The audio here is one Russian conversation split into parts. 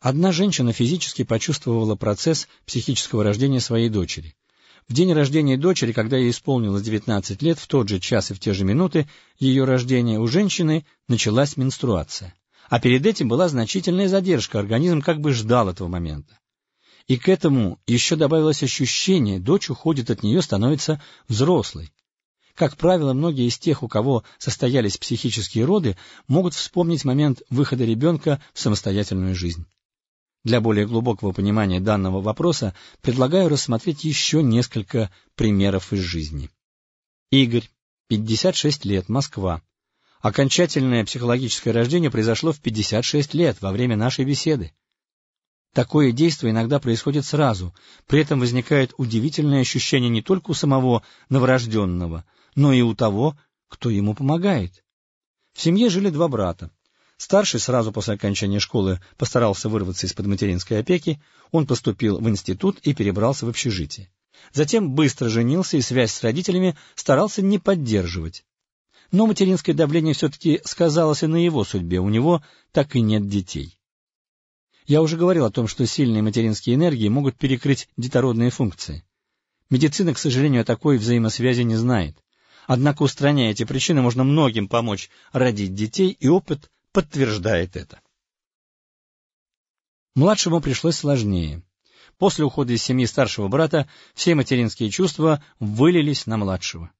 Одна женщина физически почувствовала процесс психического рождения своей дочери. В день рождения дочери, когда ей исполнилось 19 лет, в тот же час и в те же минуты ее рождения у женщины началась менструация. А перед этим была значительная задержка, организм как бы ждал этого момента. И к этому еще добавилось ощущение, дочь уходит от нее, становится взрослой. Как правило, многие из тех, у кого состоялись психические роды, могут вспомнить момент выхода ребенка в самостоятельную жизнь. Для более глубокого понимания данного вопроса предлагаю рассмотреть еще несколько примеров из жизни. Игорь, 56 лет, Москва. Окончательное психологическое рождение произошло в 56 лет, во время нашей беседы. Такое действие иногда происходит сразу, при этом возникает удивительное ощущение не только у самого новорожденного, но и у того, кто ему помогает. В семье жили два брата. Старший сразу после окончания школы постарался вырваться из-под материнской опеки, он поступил в институт и перебрался в общежитие. Затем быстро женился и связь с родителями старался не поддерживать. Но материнское давление все-таки сказалось и на его судьбе, у него так и нет детей. Я уже говорил о том, что сильные материнские энергии могут перекрыть детородные функции. Медицина, к сожалению, о такой взаимосвязи не знает. Однако, устраняя эти причины, можно многим помочь родить детей, и опыт подтверждает это. Младшему пришлось сложнее. После ухода из семьи старшего брата все материнские чувства вылились на младшего.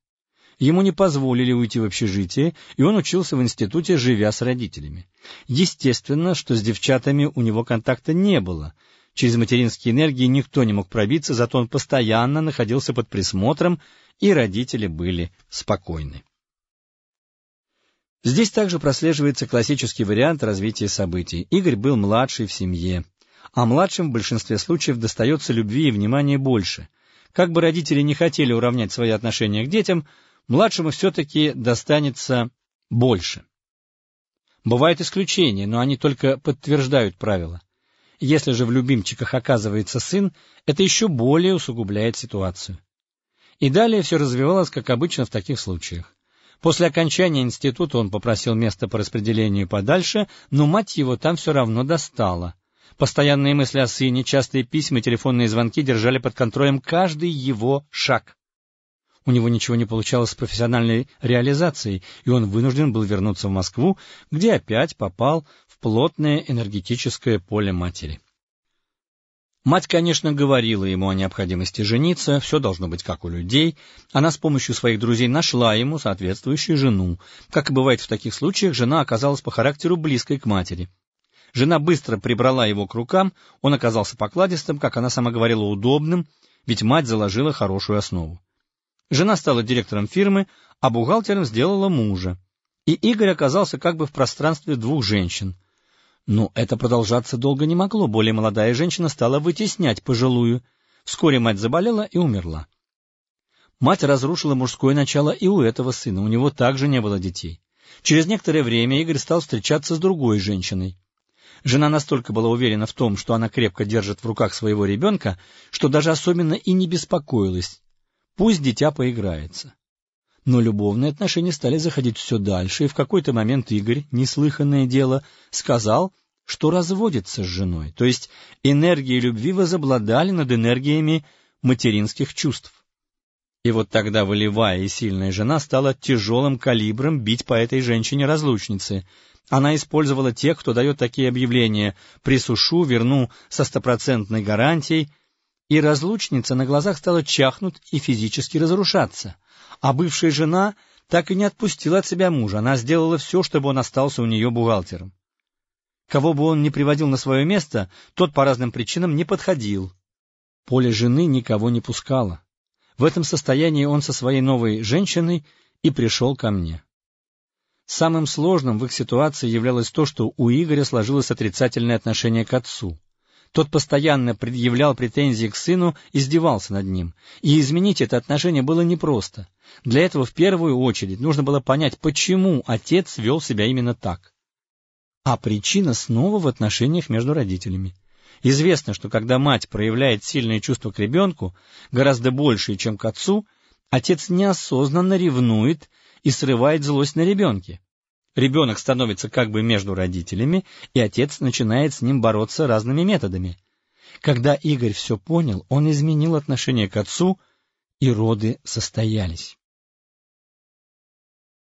Ему не позволили уйти в общежитие, и он учился в институте, живя с родителями. Естественно, что с девчатами у него контакта не было. Через материнские энергии никто не мог пробиться, зато он постоянно находился под присмотром, и родители были спокойны. Здесь также прослеживается классический вариант развития событий. Игорь был младший в семье, а младшим в большинстве случаев достается любви и внимания больше. Как бы родители не хотели уравнять свои отношения к детям, младшему все-таки достанется больше. Бывают исключения, но они только подтверждают правила. Если же в любимчиках оказывается сын, это еще более усугубляет ситуацию. И далее все развивалось, как обычно в таких случаях. После окончания института он попросил место по распределению подальше, но мать его там все равно достала. Постоянные мысли о сыне, частые письма и телефонные звонки держали под контролем каждый его шаг. У него ничего не получалось с профессиональной реализацией, и он вынужден был вернуться в Москву, где опять попал в плотное энергетическое поле матери. Мать, конечно, говорила ему о необходимости жениться, все должно быть как у людей. Она с помощью своих друзей нашла ему соответствующую жену. Как и бывает в таких случаях, жена оказалась по характеру близкой к матери. Жена быстро прибрала его к рукам, он оказался покладистым, как она сама говорила, удобным, ведь мать заложила хорошую основу. Жена стала директором фирмы, а бухгалтером сделала мужа. И Игорь оказался как бы в пространстве двух женщин — но это продолжаться долго не могло, более молодая женщина стала вытеснять пожилую. Вскоре мать заболела и умерла. Мать разрушила мужское начало и у этого сына, у него также не было детей. Через некоторое время Игорь стал встречаться с другой женщиной. Жена настолько была уверена в том, что она крепко держит в руках своего ребенка, что даже особенно и не беспокоилась. Пусть дитя поиграется. Но любовные отношения стали заходить все дальше, и в какой-то момент Игорь, неслыханное дело, сказал, что разводится с женой, то есть энергии любви возобладали над энергиями материнских чувств. И вот тогда волевая и сильная жена стала тяжелым калибром бить по этой женщине-разлучнице. Она использовала тех, кто дает такие объявления «присушу, верну со стопроцентной гарантией», и разлучница на глазах стала чахнуть и физически разрушаться. А бывшая жена так и не отпустила от себя мужа, она сделала все, чтобы он остался у нее бухгалтером. Кого бы он ни приводил на свое место, тот по разным причинам не подходил. Поле жены никого не пускало. В этом состоянии он со своей новой женщиной и пришел ко мне. Самым сложным в их ситуации являлось то, что у Игоря сложилось отрицательное отношение к отцу. Тот постоянно предъявлял претензии к сыну, издевался над ним. И изменить это отношение было непросто. Для этого в первую очередь нужно было понять, почему отец вел себя именно так. А причина снова в отношениях между родителями. Известно, что когда мать проявляет сильные чувства к ребенку, гораздо большие, чем к отцу, отец неосознанно ревнует и срывает злость на ребенке. Ребенок становится как бы между родителями, и отец начинает с ним бороться разными методами. Когда Игорь все понял, он изменил отношение к отцу, и роды состоялись.